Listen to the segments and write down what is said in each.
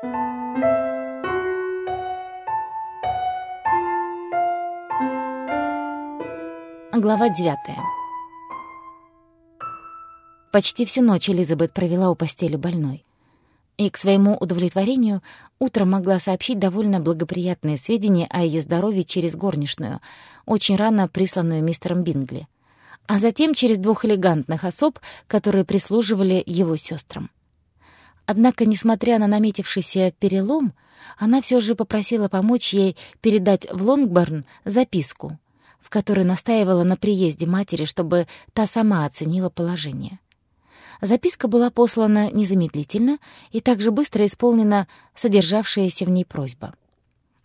Глава девятая. Почти всю ночь Элизабет провела у постели больной. И, к своему удовлетворению, утром могла сообщить довольно благоприятные сведения о ее здоровье через горничную, очень рано присланную мистером Бингли, а затем через двух элегантных особ, которые прислуживали его сестрам. Однако, несмотря на наметившийся перелом, она все же попросила помочь ей передать в Лонгборн записку — в которой настаивала на приезде матери, чтобы та сама оценила положение. Записка была послана незамедлительно и также быстро исполнена содержавшаяся в ней просьба.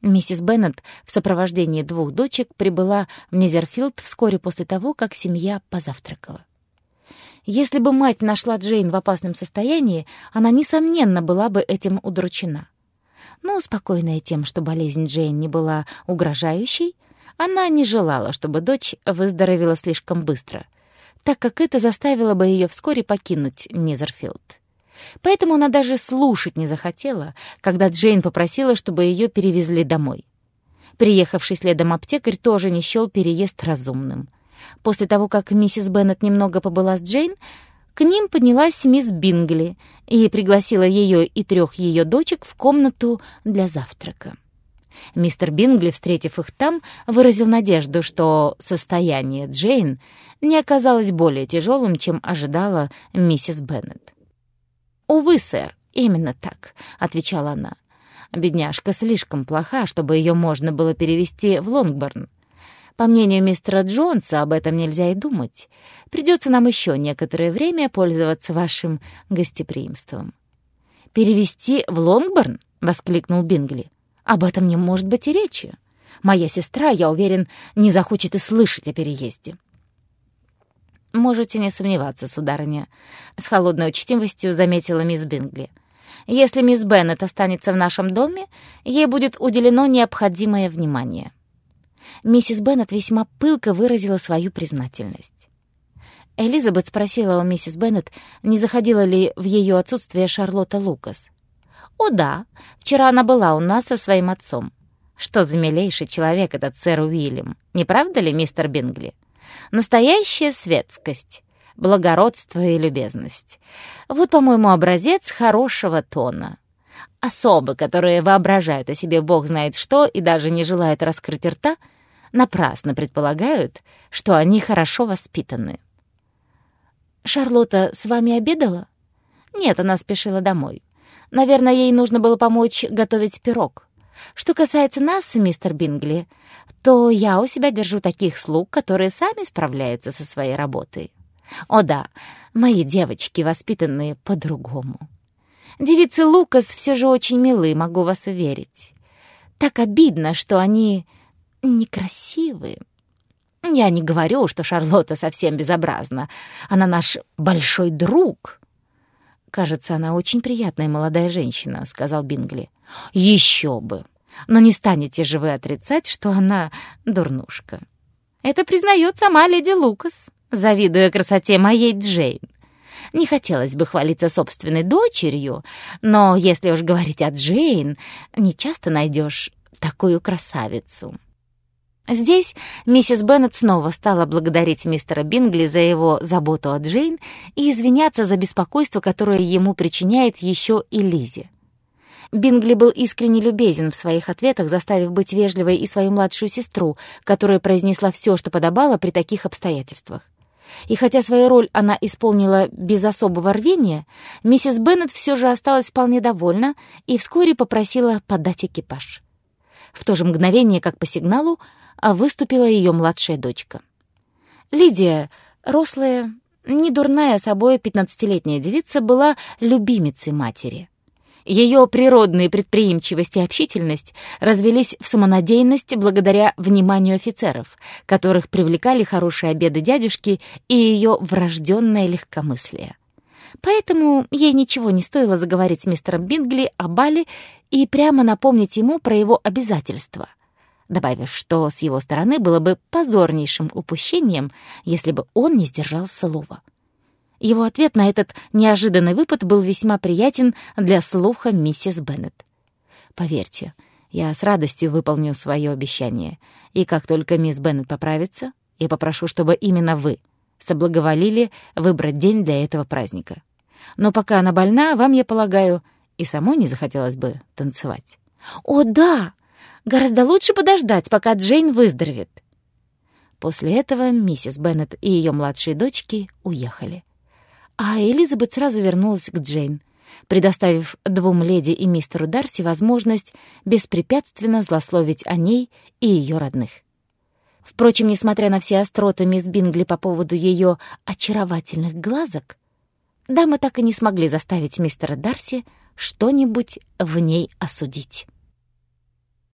Миссис Беннет в сопровождении двух дочек прибыла в Низерфилд вскоре после того, как семья позавтракала. Если бы мать нашла Джейн в опасном состоянии, она, несомненно, была бы этим удручена. Но, успокоенная тем, что болезнь Джейн не была угрожающей, она не желала, чтобы дочь выздоровела слишком быстро, так как это заставило бы ее вскоре покинуть Низерфилд. Поэтому она даже слушать не захотела, когда Джейн попросила, чтобы ее перевезли домой. Приехавший следом аптекарь тоже не счёл переезд разумным. После того, как миссис Беннет немного побыла с Джейн, к ним поднялась мисс Бингли и пригласила ее и трех ее дочек в комнату для завтрака. Мистер Бингли, встретив их там, выразил надежду, что состояние Джейн не оказалось более тяжелым, чем ожидала миссис Беннет. «Увы, сэр, именно так», — отвечала она. «Бедняжка слишком плоха, чтобы ее можно было перевести в Лонгборн. По мнению мистера Джонса, об этом нельзя и думать. Придется нам еще некоторое время пользоваться вашим гостеприимством». «Перевести в Лонгборн?» — воскликнул Бингли. Об этом не может быть и речи. Моя сестра, я уверен, не захочет и слышать о переезде. «Можете не сомневаться, сударыня», — с холодной учтивостью заметила мисс Бингли. «Если мисс Беннет останется в нашем доме, ей будет уделено необходимое внимание». Миссис Беннет весьма пылко выразила свою признательность. Элизабет спросила у миссис Беннет, не заходила ли в ее отсутствие Шарлотта Лукас. «О да, вчера она была у нас со своим отцом. Что за милейший человек этот сэр Уильям, не правда ли, мистер Бингли? Настоящая светскость, благородство и любезность. Вот, по-моему, образец хорошего тона». Особы, которые воображают о себе бог знает что и даже не желают раскрыть рта, напрасно предполагают, что они хорошо воспитаны. «Шарлотта с вами обедала?» «Нет, она спешила домой. Наверное, ей нужно было помочь готовить пирог. Что касается нас, мистер Бингли, то я у себя держу таких слуг, которые сами справляются со своей работой. О да, мои девочки, воспитанные по-другому. Девицы Лукас все же очень милы, могу вас уверить. Так обидно, что они некрасивые. Я не говорю, что Шарлотта совсем безобразна. Она наш большой друг. «Кажется, она очень приятная молодая женщина», — сказал Бингли. «Еще бы! Но не станете же вы отрицать, что она дурнушка». «Это признает сама леди Лукас, завидуя красоте моей Джейн. Не хотелось бы хвалиться собственной дочерью, но если уж говорить о Джейн, не часто найдешь такую красавицу». Здесь миссис Беннет снова стала благодарить мистера Бингли за его заботу о Джейн и извиняться за беспокойство, которое ему причиняет еще и Лизи. Бингли был искренне любезен в своих ответах, заставив быть вежливой и свою младшую сестру, которая произнесла все, что подобало при таких обстоятельствах. И хотя свою роль она исполнила без особого рвения, миссис Беннет все же осталась вполне довольна и вскоре попросила подать экипаж. В то же мгновение, как по сигналу, а выступила ее младшая дочка. Лидия, рослая, недурная собой пятнадцатилетняя девица, была любимицей матери. Ее природные предприимчивость и общительность развелись в самонадеянность благодаря вниманию офицеров, которых привлекали хорошие обеды дядюшки и ее врожденное легкомыслие. Поэтому ей ничего не стоило заговорить с мистером Бингли о бале и прямо напомнить ему про его обязательства — добавив, что с его стороны было бы позорнейшим упущением, если бы он не сдержал слова. Его ответ на этот неожиданный выпад был весьма приятен для слуха миссис Беннет. «Поверьте, я с радостью выполню свое обещание, и как только мисс Беннет поправится, я попрошу, чтобы именно вы соблаговолили выбрать день для этого праздника. Но пока она больна, вам, я полагаю, и самой не захотелось бы танцевать». «О, да! Гораздо лучше подождать, пока Джейн выздоровеет». После этого миссис Беннет и ее младшие дочки уехали. А Элизабет сразу вернулась к Джейн, предоставив двум леди и мистеру Дарси возможность беспрепятственно злословить о ней и ее родных. Впрочем, несмотря на все остроты мисс Бингли по поводу ее очаровательных глазок, дамы так и не смогли заставить мистера Дарси что-нибудь в ней осудить.